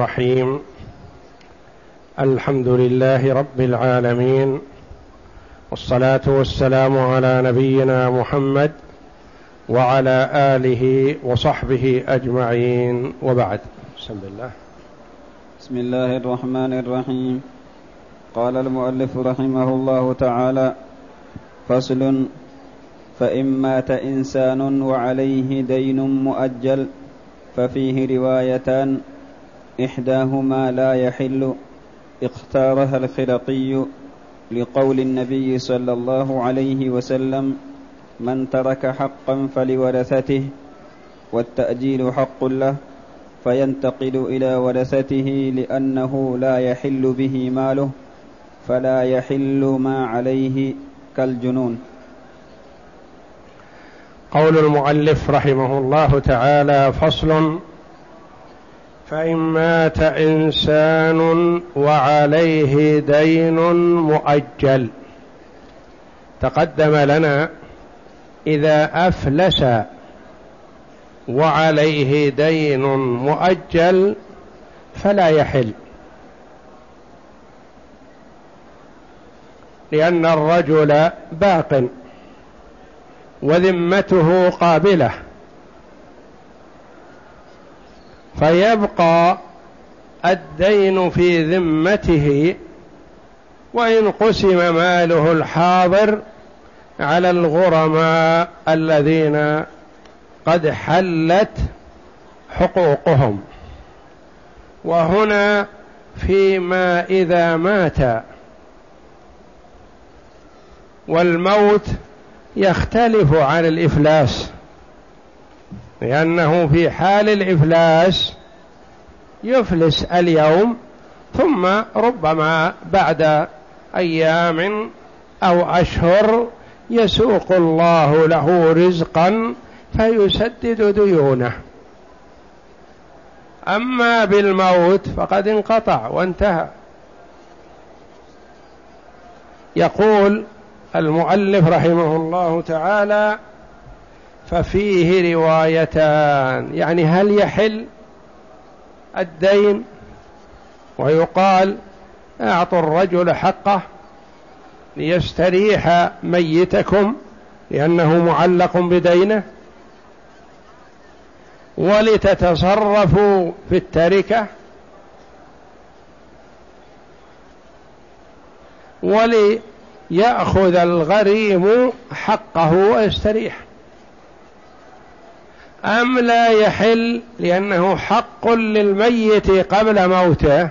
الرحيم. الحمد لله رب العالمين. والصلاة والسلام على نبينا محمد وعلى آله وصحبه أجمعين. وبعد. بسم الله بسم الله الرحمن الرحيم. قال المؤلف رحمه الله تعالى فصل فإن مات إنسان وعليه دين مؤجل ففيه روايتان إحداهما لا يحل اختارها الخرقي لقول النبي صلى الله عليه وسلم من ترك حقا فلورثته والتأجيل حق له فينتقل إلى ورثته لأنه لا يحل به ماله فلا يحل ما عليه كالجنون. قول المؤلف رحمه الله تعالى فصل فإن مات إنسان وعليه دين مؤجل. تقدم لنا إذا أفلس وعليه دين مؤجل فلا يحل. لأن الرجل باق وذمته قابلة. فيبقى الدين في ذمته وإن قسم ماله الحاضر على الغرماء الذين قد حلت حقوقهم. وهنا فيما إذا مات والموت يختلف عن الإفلاس. لأنه في حال الإفلاس يفلس اليوم ثم ربما بعد أيام أو أشهر يسوق الله له رزقا فيسدد ديونه. أما بالموت فقد انقطع وانتهى. يقول المؤلف رحمه الله تعالى ففيه روايتان. يعني هل يحل الدين ويقال أعطوا الرجل حقه ليستريح ميتكم لأنه معلق بدينه ولتتصرفوا في التركة ولي يأخذ الغريم حقه ويستريح. أم لا يحل لأنه حق للميت قبل موته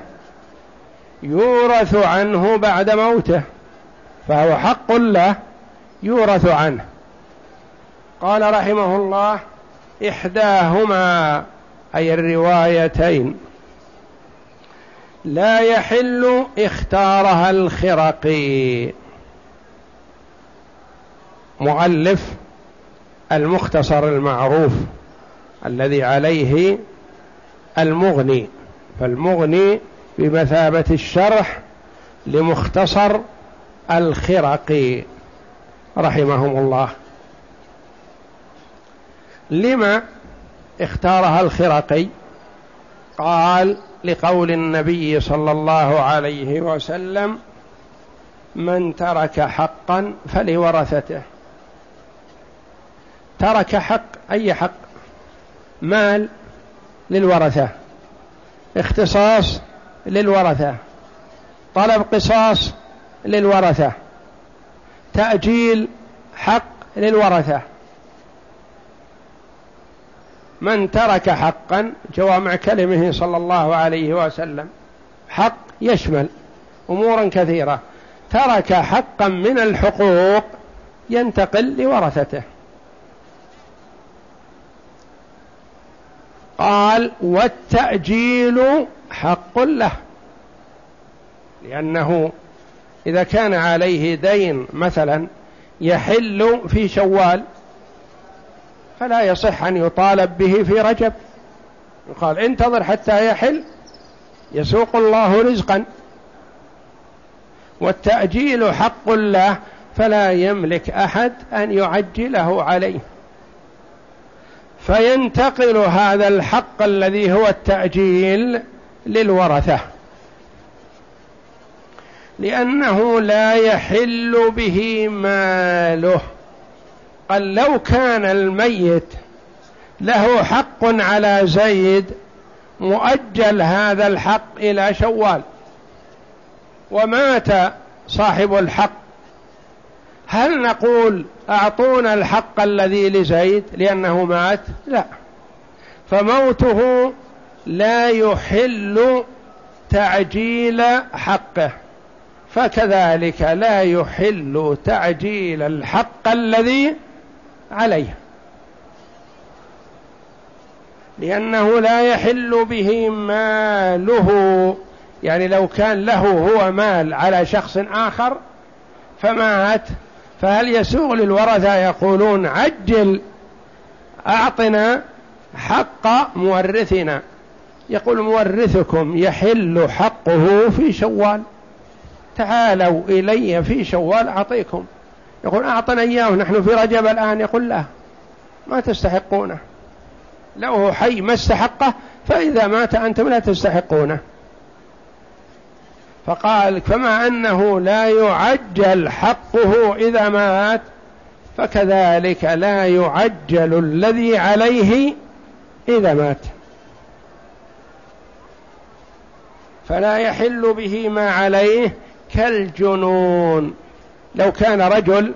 يورث عنه بعد موته فهو حق له يورث عنه. قال رحمه الله إحداهما أي الروايتين لا يحل اختارها الخرقي. مؤلف المختصر المعروف. الذي عليه المغني فالمغني بمثابة الشرح لمختصر الخرقي رحمهم الله. لما اختارها الخرقي؟ قال لقول النبي صلى الله عليه وسلم من ترك حقا فلورثته. ترك حق أي حق؟ مال للورثة اختصاص للورثة طلب قصاص للورثة تأجيل حق للورثة. من ترك حقا جوامع كلمه صلى الله عليه وسلم حق يشمل امورا كثيرة. ترك حقا من الحقوق ينتقل لورثته. قال والتأجيل حق له لأنه إذا كان عليه دين مثلا يحل في شوال فلا يصح أن يطالب به في رجب. يقال انتظر حتى يحل يسوق الله رزقا. والتأجيل حق له فلا يملك أحد أن يعجله عليه. فينتقل هذا الحق الذي هو التأجيل للورثة. لأنه لا يحل به ماله. قال لو كان الميت له حق على زيد مؤجل هذا الحق إلى شوال. ومات صاحب الحق. هل نقول أعطونا الحق الذي لزيد لأنه مات؟ لا. فموته لا يحل تعجيل حقه. فكذلك لا يحل تعجيل الحق الذي عليه. لأنه لا يحل به ماله. يعني لو كان له هو مال على شخص آخر فمات. فهل يسوغ للورثة يقولون عجل أعطنا حق مورثنا؟ يقول مورثكم يحل حقه في شوال. تعالوا إلي في شوال أعطيكم. يقول أعطنا إياه نحن في رجب الآن. يقول لا ما تستحقونه. لو هو حي ما استحقه فإذا مات أنتم لا تستحقونه. فقال فما أنه لا يعجل حقه إذا مات فكذلك لا يعجل الذي عليه إذا مات. فلا يحل به ما عليه كالجنون. لو كان رجل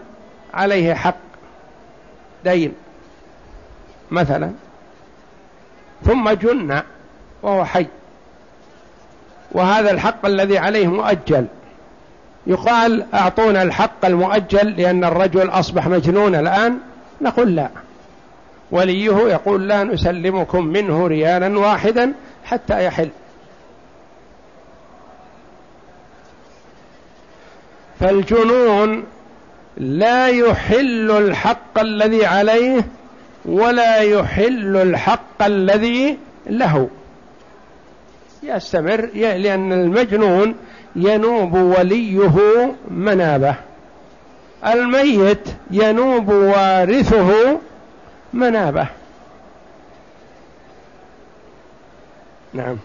عليه حق دين مثلا ثم جن وهو حي. وهذا الحق الذي عليه مؤجل. يقال أعطونا الحق المؤجل لأن الرجل أصبح مجنون الآن؟ نقول لا. وليه يقول لا نسلمكم منه ريالا واحدا حتى يحل. فالجنون لا يحل الحق الذي عليه ولا يحل الحق الذي له. يستمر لأن المجنون ينوب وليه منابه. الميت ينوب وارثه منابه. نعم.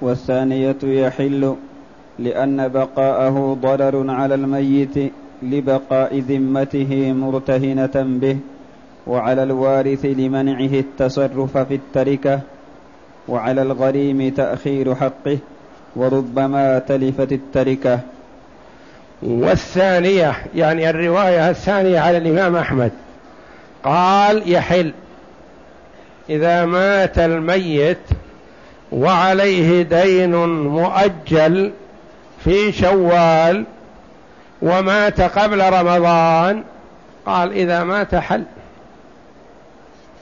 والثانية يحل لأن بقاءه ضرر على الميت لبقاء ذمته مرتهنة به. وعلى الوارث لمنعه التصرف في التركة وعلى الغريم تأخير حقه وربما تلفت التركة. والثانية يعني الرواية الثانية على الإمام أحمد. قال يحل إذا مات الميت وعليه دين مؤجل في شوال ومات قبل رمضان قال إذا مات حل.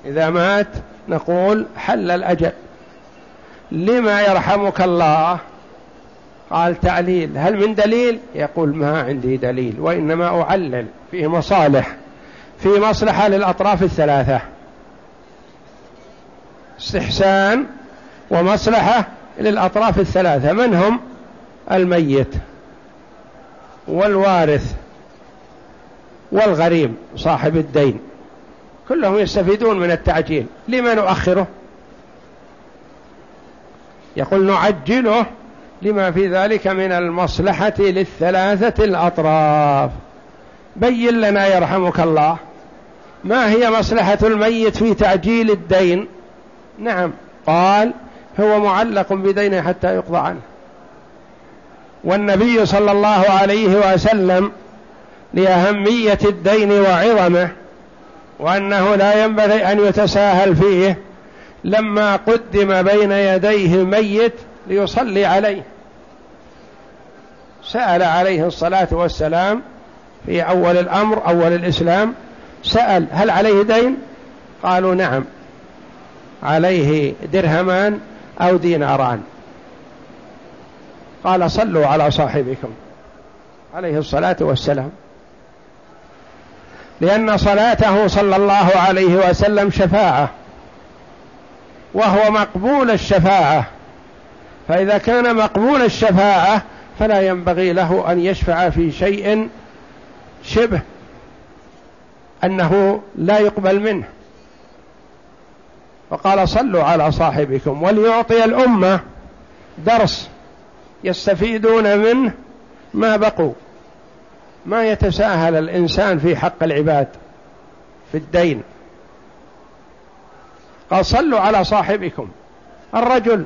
إذا مات نقول حل الأجل. لما يرحمك الله؟ قال تعليل هل من دليل؟ يقول ما عندي دليل وإنما أعلل فيه مصالح في مصلحة للأطراف الثلاثة. استحسان ومصلحة للأطراف الثلاثة. من هم؟ الميت والوارث والغريم صاحب الدين. كلهم يستفيدون من التعجيل. لما نؤخره؟ يقول نعجله لما في ذلك من المصلحة للثلاثة الأطراف. بين لنا يرحمك الله. ما هي مصلحة الميت في تعجيل الدين؟ نعم قال هو معلق بدينه حتى يقضى عنه. والنبي صلى الله عليه وسلم لأهمية الدين وعظمه وأنه لا ينبغي أن يتساهل فيه لما قدم بين يديه ميت ليصلي عليه. سأل عليه الصلاة والسلام في أول الأمر أول الإسلام سأل هل عليه دين؟ قالوا نعم. عليه درهمان أو ديناران. قال صلوا على صاحبكم. عليه الصلاة والسلام. لأن صلاته صلى الله عليه وسلم شفاعة وهو مقبول الشفاعة. فإذا كان مقبول الشفاعة فلا ينبغي له أن يشفع في شيء شبه أنه لا يقبل منه. وقال صلوا على صاحبكم. وليعطي الأمة درس يستفيدون منه ما بقوا. ما يتساهل الإنسان في حق العباد في الدين. قال صلوا على صاحبكم. الرجل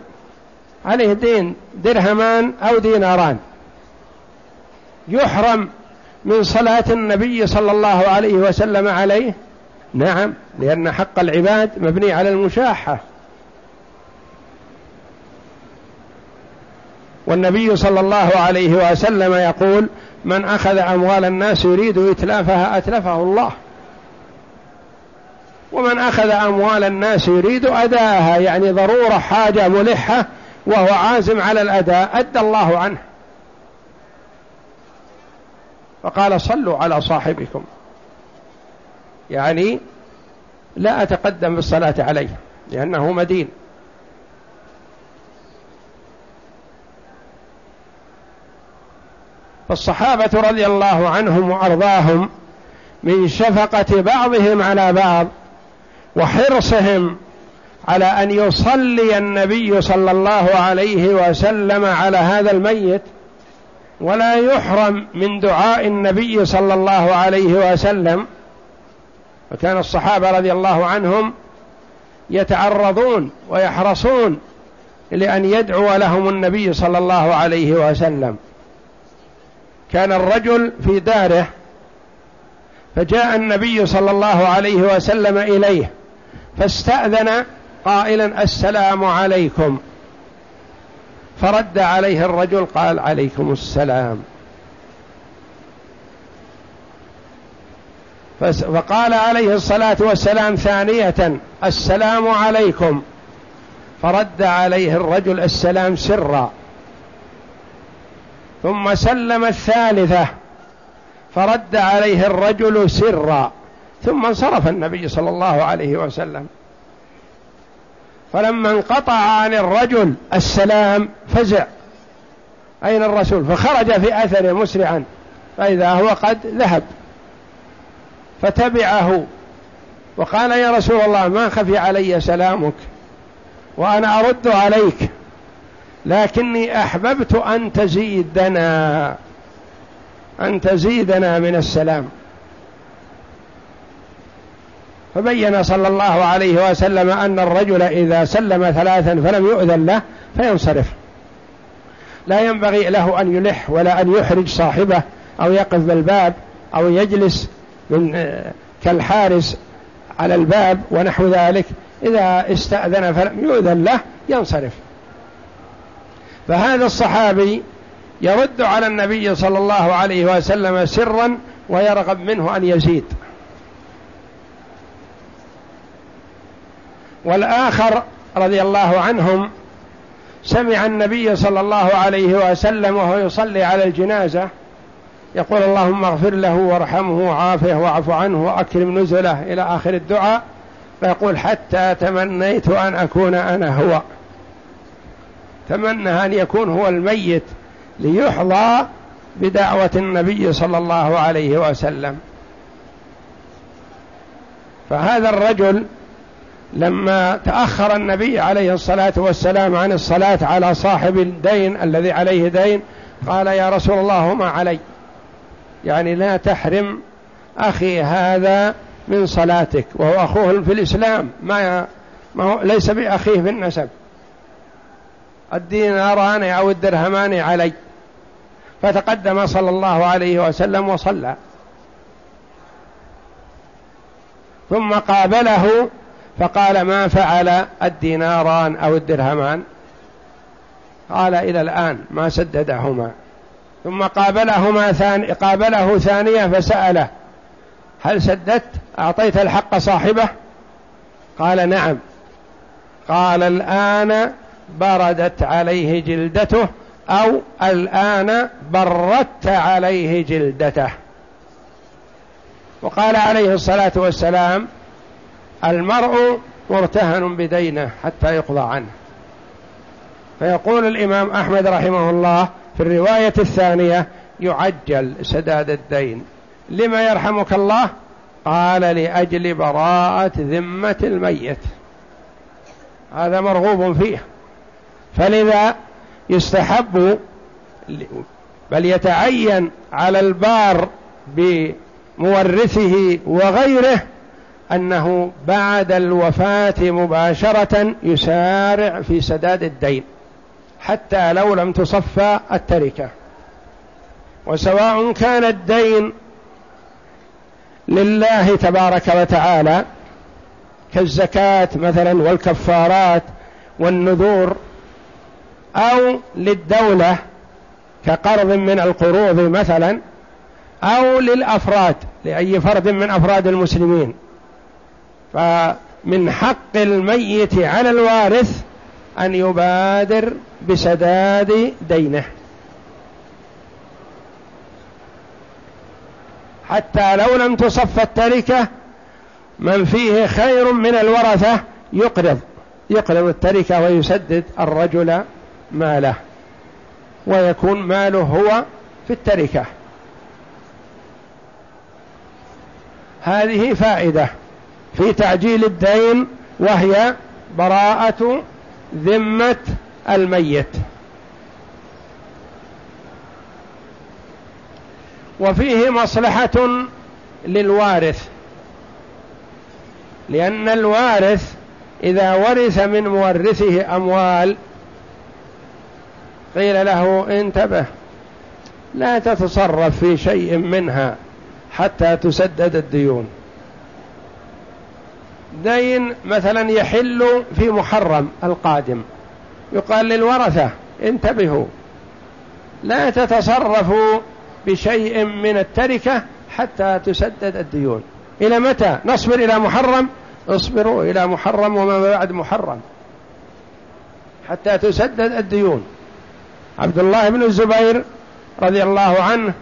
عليه دين درهمان أو ديناران. يحرم من صلاة النبي صلى الله عليه وسلم عليه؟ نعم لأن حق العباد مبني على المشاحة. والنبي صلى الله عليه وسلم يقول من أخذ أموال الناس يريد إتلافها أتلفه الله. ومن أخذ أموال الناس يريد أداءها يعني ضرورة حاجة ملحة وهو عازم على الأداء أدى الله عنه. فقال صلوا على صاحبكم. يعني لا أتقدم بالصلاة عليه لأنه مدين. فالصحابة رضي الله عنهم وأرضاهم من شفقة بعضهم على بعض وحرصهم على أن يصلي النبي صلى الله عليه وسلم على هذا الميت ولا يحرم من دعاء النبي صلى الله عليه وسلم. وكان الصحابة رضي الله عنهم يتعرضون ويحرصون لأن يدعو لهم النبي صلى الله عليه وسلم. كان الرجل في داره فجاء النبي صلى الله عليه وسلم إليه فاستأذن قائلا السلام عليكم. فرد عليه الرجل قال عليكم السلام. فقال عليه الصلاة والسلام ثانية السلام عليكم. فرد عليه الرجل السلام سرا. ثم سلم الثالثة فرد عليه الرجل سرا ثم انصرف النبي صلى الله عليه وسلم. فلما انقطع عن الرجل السلام فزع. أين الرسول؟ فخرج في أثره مسرعا فإذا هو قد ذهب. فتبعه وقال يا رسول الله ما خفي علي سلامك وأنا أرد عليك. لكني أحببت أن تزيدنا أن تزيدنا من السلام. فبين صلى الله عليه وسلم أن الرجل إذا سلم ثلاثا فلم يؤذن له فينصرف. لا ينبغي له أن يلح ولا أن يحرج صاحبه أو يقف بالباب أو يجلس من كالحارس على الباب ونحو ذلك. إذا استأذن فلم يؤذن له ينصرف. فهذا الصحابي يرد على النبي صلى الله عليه وسلم سرا ويرغب منه أن يزيد. والآخر رضي الله عنهم سمع النبي صلى الله عليه وسلم وهو يصلي على الجنازة يقول اللهم اغفر له وارحمه وعافه واعف عنه وأكرم نزله إلى آخر الدعاء فيقول حتى تمنيت أن أكون أنا هو. تمنى أن يكون هو الميت ليحظى بدعوة النبي صلى الله عليه وسلم. فهذا الرجل لما تأخر النبي عليه الصلاة والسلام عن الصلاة على صاحب الدين الذي عليه دين قال يا رسول الله ما علي؟ يعني لا تحرم أخي هذا من صلاتك وهو أخوه في الإسلام ما, ما هو ليس بأخيه في النسب الديناران أو الدرهمان علي. فتقدم صلى الله عليه وسلم وصلى. ثم قابله فقال ما فعل الديناران أو الدرهمان؟ قال إلى الآن ما سددهما. ثم قابلهما ثاني قابله ثانية فسأله هل سددت؟ أعطيت الحق صاحبه؟ قال نعم. قال الآن بردت عليه جلدته أو الآن بردت عليه جلدته. وقال عليه الصلاة والسلام المرء مرتهن بدينه حتى يقضى عنه. فيقول الإمام أحمد رحمه الله في الرواية الثانية يعجل سداد الدين. لما يرحمك الله؟ قال لأجل براءة ذمة الميت. هذا مرغوب فيه. فلذا يستحب بل يتعين على البار بمورثه وغيره أنه بعد الوفاة مباشرة يسارع في سداد الدين حتى لو لم تصفى التركة. وسواء كان الدين لله تبارك وتعالى كالزكاة مثلا والكفارات والنذور أو للدولة كقرض من القروض مثلا أو للأفراد لأي فرد من أفراد المسلمين. فمن حق الميت على الوارث أن يبادر بسداد دينه. حتى لو لم تصف التركة من فيه خير من الورثة يقرض يقرض التركة ويسدد الرجل ماله ويكون ماله هو في التركة. هذه فائدة في تعجيل الدين وهي براءة ذمة الميت. وفيه مصلحة للوارث لأن الوارث إذا ورث من مورثه أموال قيل له انتبه لا تتصرف في شيء منها حتى تسدد الديون. دين مثلا يحل في محرم القادم يقال للورثة انتبهوا لا تتصرفوا بشيء من التركة حتى تسدد الديون. إلى متى؟ نصبر إلى محرم؟ اصبروا إلى محرم وما بعد محرم حتى تسدد الديون. عبد الله بن الزبير رضي الله عنه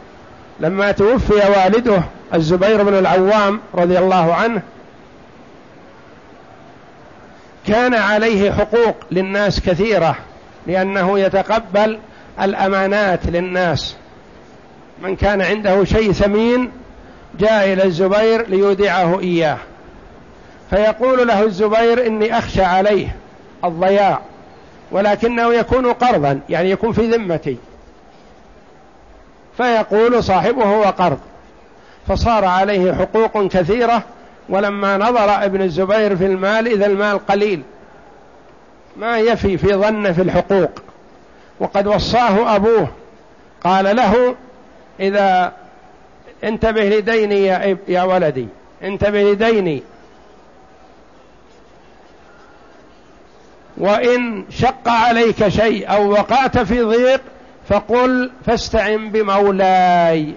لما توفي والده الزبير بن العوام رضي الله عنه كان عليه حقوق للناس كثيرة لأنه يتقبل الأمانات للناس. من كان عنده شيء ثمين جاء إلى الزبير ليودعه إياه. فيقول له الزبير إني أخشى عليه الضياع. ولكنه يكون قرضا يعني يكون في ذمتي. فيقول صاحبه وقرض فصار عليه حقوق كثيرة ولما نظر ابن الزبير في المال إذا المال قليل. ما يفي في ظنه في الحقوق. وقد وصاه أبوه. قال له إذا انتبه لديني يا, يا ولدي انتبه لديني. وإن شق عليك شيء أو وقعت في ضيق فقل فاستعن بمولاي.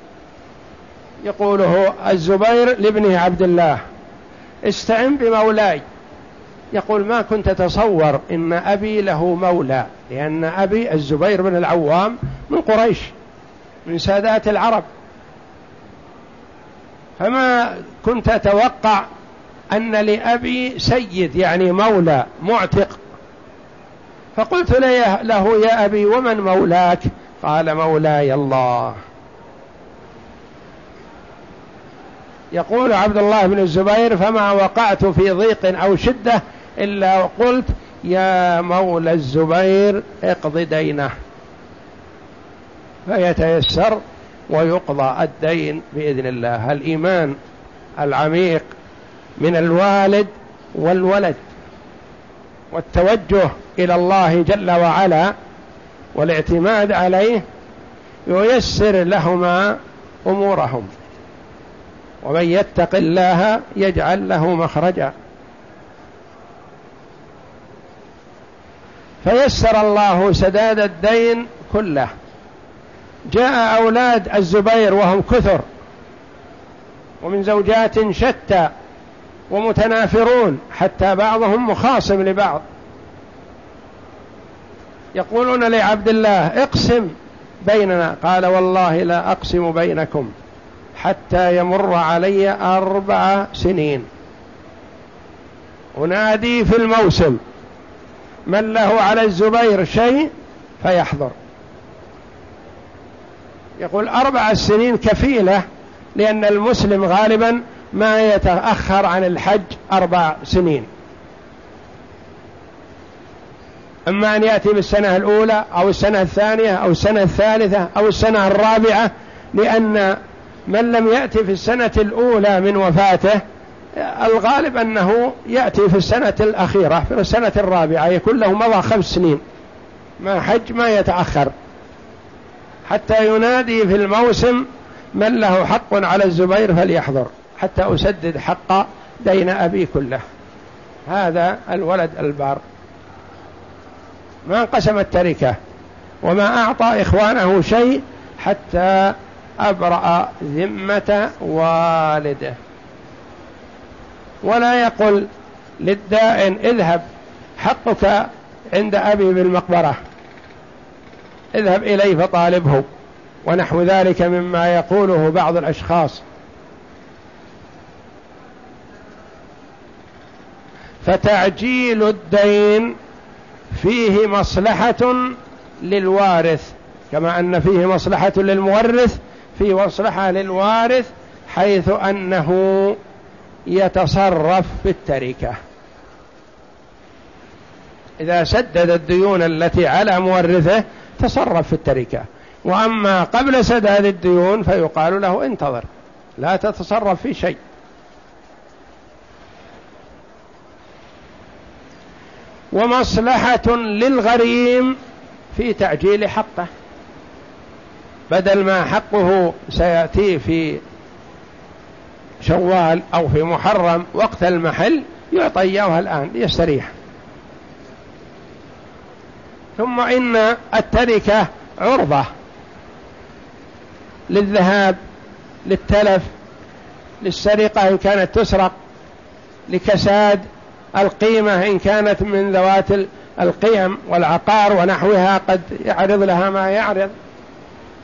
يقوله الزبير لابنه عبد الله استعن بمولاي. يقول ما كنت تتصور إن أبي له مولى لأن أبي الزبير بن العوام من قريش من سادات العرب. فما كنت أتوقع أن لأبي سيد يعني مولى معتق. فقلت له يا أبي ومن مولاك؟ قال مولاي الله. يقول عبد الله بن الزبير فما وقعت في ضيق أو شدة إلا قلت يا مولى الزبير اقض دينه. فيتيسر ويقضى الدين بإذن الله. الإيمان العميق من الوالد والولد. والتوجه إلى الله جل وعلا والاعتماد عليه ييسر لهما أمورهم. ومن يتق الله يجعل له مخرجا. فيسر الله سداد الدين كله. جاء أولاد الزبير وهم كثر. ومن زوجات شتى ومتنافرون حتى بعضهم مخاصم لبعض. يقولون لعبد الله اقسم بيننا قال والله لا أقسم بينكم حتى يمر علي أربع سنين. أنادي في الموسم من له على الزبير شيء فيحضر. يقول أربع سنين كفيلة لأن المسلم غالبا ما يتأخر عن الحج أربع سنين. إما أن يأتي بالسنة الأولى أو السنة الثانية أو السنة الثالثة أو السنة الرابعة لأن من لم يأتي في السنة الأولى من وفاته الغالب أنه يأتي في السنة الأخيرة في السنة الرابعة يكون له مضى خمس سنين. ما حج ما يتأخر. حتى ينادي في الموسم من له حق على الزبير فليحضر. حتى أسدد حق دين أبي كله. هذا الولد البار. ما انقسم التركة وما أعطى إخوانه شيء حتى أبرأ ذمة والده. ولا يقل للدائن اذهب حقك عند أبي بالمقبرة. اذهب إليه فطالبه. ونحو ذلك مما يقوله بعض الأشخاص. فتعجيل الدين فيه مصلحة للوارث كما أن فيه مصلحة للمورث في مصلحة للوارث حيث أنه يتصرف في التركة. إذا سدد الديون التي على مورثه تصرف في التركة. وأما قبل سداد الديون فيقال له انتظر لا تتصرف في شيء. ومصلحة للغريم في تعجيل حقه. بدل ما حقه سيأتي في شوال أو في محرم وقت المحل يعطى إياها الآن ليستريح ثم إن التركة عرضة للذهاب للتلف للسرقة إن كانت تسرق لكساد القيمة إن كانت من ذوات القيم والعقار ونحوها قد يعرض لها ما يعرض.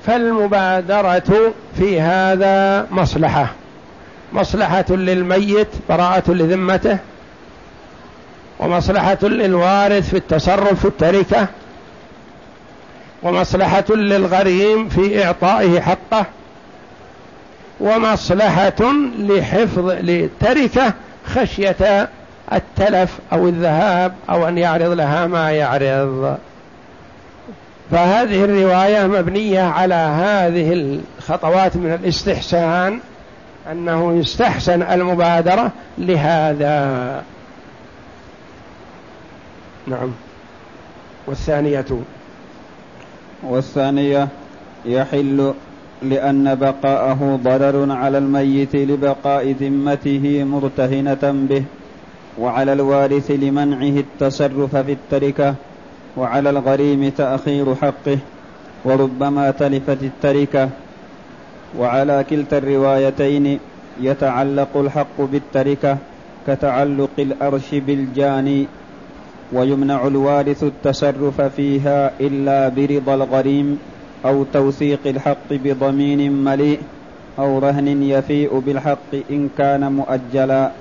فالمبادرة في هذا مصلحة. مصلحة للميت براءة لذمته. ومصلحة للوارث في التصرف في التركة. ومصلحة للغريم في إعطائه حقه. ومصلحة لحفظ للتركة خشية التلف أو الذهاب أو أن يعرض لها ما يعرض. فهذه الرواية مبنية على هذه الخطوات من الاستحسان أنه يستحسن المبادرة لهذا. نعم. والثانية؟ والثانية يحل لأن بقاءه ضرر على الميت لبقاء ذمته مرتهنة به. وعلى الوارث لمنعه التصرف في التركة وعلى الغريم تأخير حقه وربما تلفت التركة. وعلى كلتا الروايتين يتعلق الحق بالتركة كتعلق الأرش بالجاني ويمنع الوارث التصرف فيها إلا برضا الغريم أو توثيق الحق بضمين مليء أو رهن يفيء بالحق إن كان مؤجلا.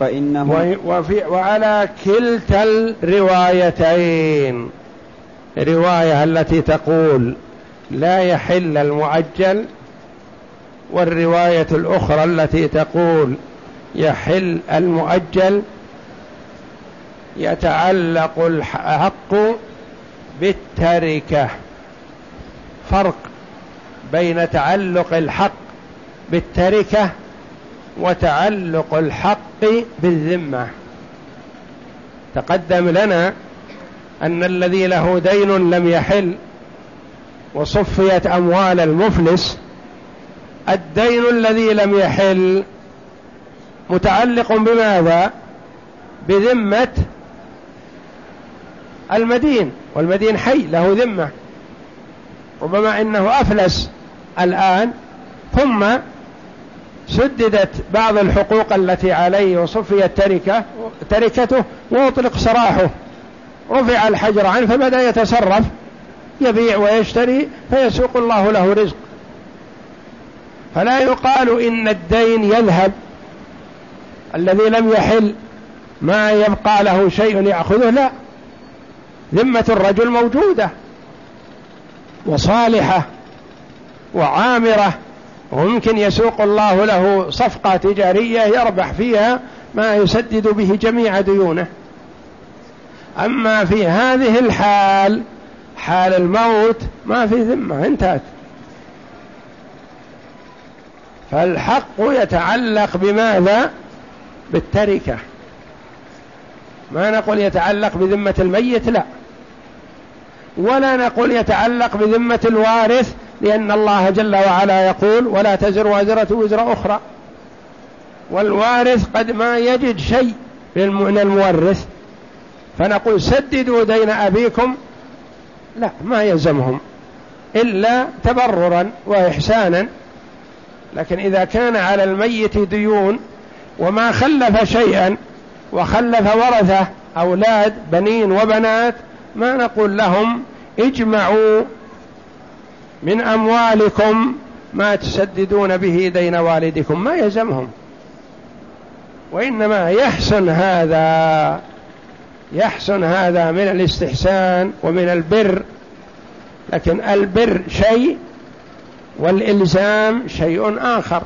فإنه وفي وعلى كلتا الروايتين. رواية التي تقول لا يحل المعجل والرواية الأخرى التي تقول يحل المؤجل يتعلق الحق بالتركة. فرق بين تعلق الحق بالتركة وتعلق الحق بالذمة. تقدم لنا أن الذي له دين لم يحل وصفيت أموال المفلس الدين الذي لم يحل متعلق بماذا؟ بذمة المدين والمدين حي له ذمة. ربما إنه أفلس الآن ثم سددت بعض الحقوق التي عليه وصفيت تركة تركته وأطلق سراحه. رفع الحجر عنه فبدأ يتصرف يبيع ويشتري فيسوق الله له رزق. فلا يقال إن الدين يذهب. الذي لم يحل ما يبقى له شيء يأخذه لا. ذمة الرجل موجودة وصالحة وعامرة. وممكن يسوق الله له صفقة تجارية يربح فيها ما يسدد به جميع ديونه. أما في هذه الحال حال الموت ما في ذمة انتهت. فالحق يتعلق بماذا؟ بالتركة. ما نقول يتعلق بذمة الميت؟ لا. ولا نقول يتعلق بذمة الوارث لأن الله جل وعلا يقول ولا تزر وازرة وزر أخرى. والوارث قد ما يجد شيء من المورث. فنقول سددوا دين أبيكم. لا ما يلزمهم. إلا تبررا وإحسانا. لكن إذا كان على الميت ديون وما خلف شيئا وخلف ورثة أولاد بنين وبنات ما نقول لهم اجمعوا من أموالكم ما تسددون به دين والدكم ما يلزمهم. وإنما يحسن هذا يحسن هذا من الاستحسان ومن البر. لكن البر شيء والإلزام شيء آخر.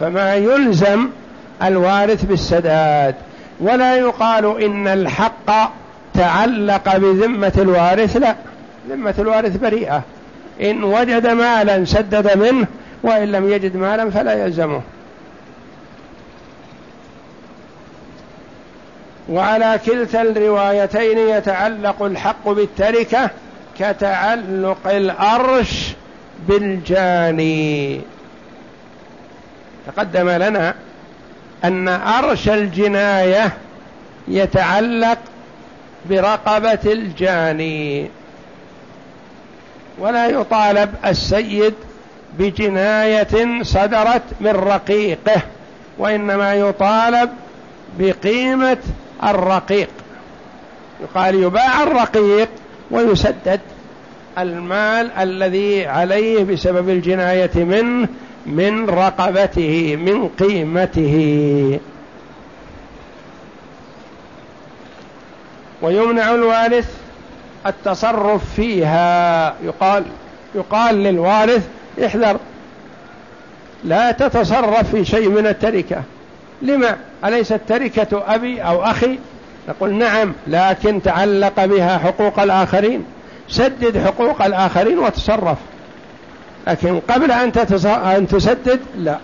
فما يلزم الوارث بالسداد. ولا يقال إن الحق تعلق بذمة الوارث لا. ذمة الوارث بريئة. إن وجد مالا سدد منه وإن لم يجد مالا فلا يلزمه. وعلى كلتا الروايتين يتعلق الحق بالتركة كتعلق الأرش بالجاني. تقدم لنا أن أرش الجناية يتعلق برقبة الجاني. ولا يطالب السيد بجناية صدرت من رقيقه وإنما يطالب بقيمة الرقيق. يقال يباع الرقيق ويسدد المال الذي عليه بسبب الجناية منه من رقبته من قيمته. ويمنع الوارث التصرف فيها. يقال يقال للوارث احذر. لا تتصرف في شيء من التركة. لما؟ أليست تركة أبي أو أخي؟ نقول نعم لكن تعلق بها حقوق الآخرين. سدد حقوق الآخرين وتصرف. لكن قبل أن, أن تسدد لا.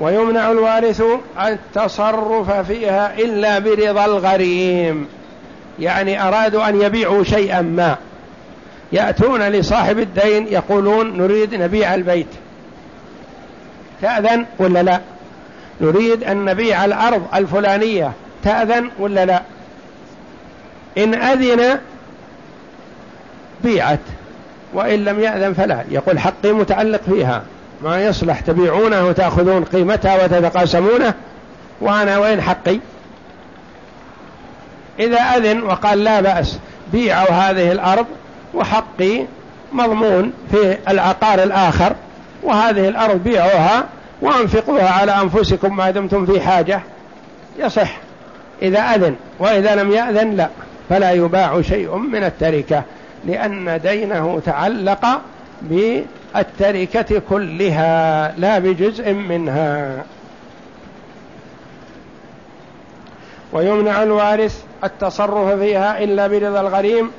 ويمنع الوارث التصرف فيها إلا برضا الغريم. يعني أرادوا أن يبيعوا شيئا ما. يأتون لصاحب الدين يقولون نريد نبيع البيت. تأذن ولا لا؟ نريد أن نبيع الأرض الفلانية. تأذن ولا لا؟ إن أذن بيعت. وإن لم يأذن فلا. يقول حقي متعلق فيها. ما يصلح تبيعونه وتأخذون قيمتها وتتقاسمونه. وأنا وين حقي؟ إذا أذن وقال لا بأس بيعوا هذه الأرض وحقي مضمون في العقار الآخر وهذه الأرض بيعوها وأنفقوها على أنفسكم ما دمتم في حاجة. يصح. إذا أذن وإذا لم يأذن لا. فلا يباع شيء من التركة لأن دينه تعلق بالتركة كلها لا بجزء منها. ويمنع الوارث التصرف فيها إلا برضا الغريم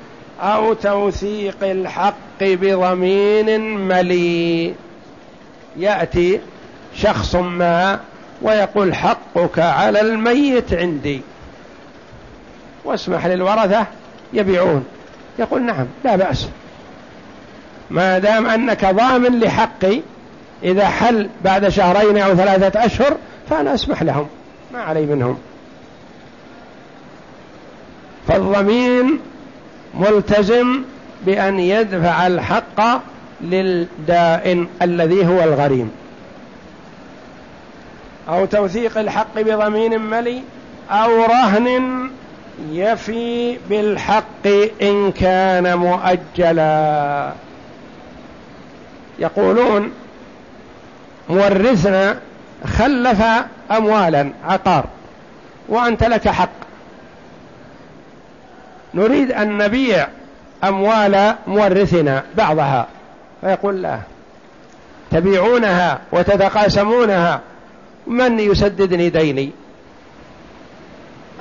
أو توثيق الحق بضمين ملي يأتي شخص ما ويقول حقك على الميت عندي. واسمح للورثة يبيعون. يقول نعم لا بأس. ما دام أنك ضامن لحقي إذا حل بعد شهرين أو ثلاثة أشهر فأنا أسمح لهم ما علي منهم. فالضمين ملتزم بأن يدفع الحق للدائن الذي هو الغريم. أو توثيق الحق بضمين ملي أو رهن يفي بالحق إن كان مؤجلا. يقولون مورثنا خلف أموالا عقار. وأنت لك حق. نريد أن نبيع أموال مورثنا بعضها. فيقول لا. تبيعونها وتتقاسمونها. من يسددني ديني؟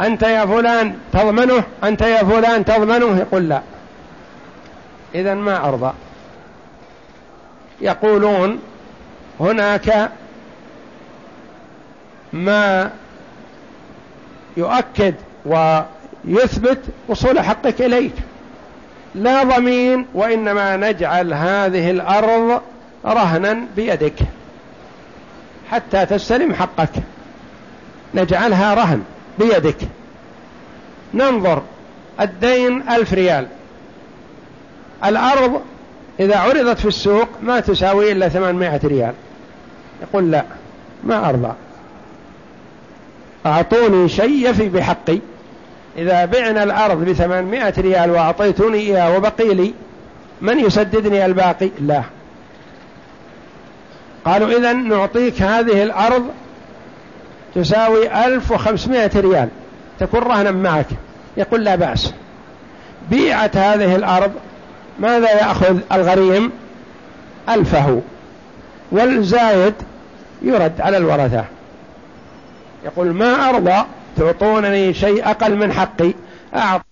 أنت يا فلان تضمنه؟ أنت يا فلان تضمنه؟ يقول لا. إذا ما أرضى؟ يقولون هناك ما يؤكد ويثبت وصول حقك إليك. لا ضمين وإنما نجعل هذه الأرض رهنا بيدك. حتى تستلم حقك. نجعلها رهن بيدك. ننظر. الدين ألف ريال. الأرض إذا عرضت في السوق ما تساوي إلا ثمانمائة ريال. يقول لا ما أرضى. أعطوني شيء يفي بحقي. إذا بعنا الأرض بثمانمائة ريال وأعطيتوني إياه وبقي لي من يسددني الباقي؟ لا. قالوا إذا نعطيك هذه الأرض تساوي ألف وخمسمائة ريال. تكون رهنا معك. يقول لا بأس. بيعت هذه الأرض ماذا يأخذ الغريم؟ ألفه. والزايد يرد على الورثة. يقول ما أرضى تعطونني شيء أقل من حقي؟ أعط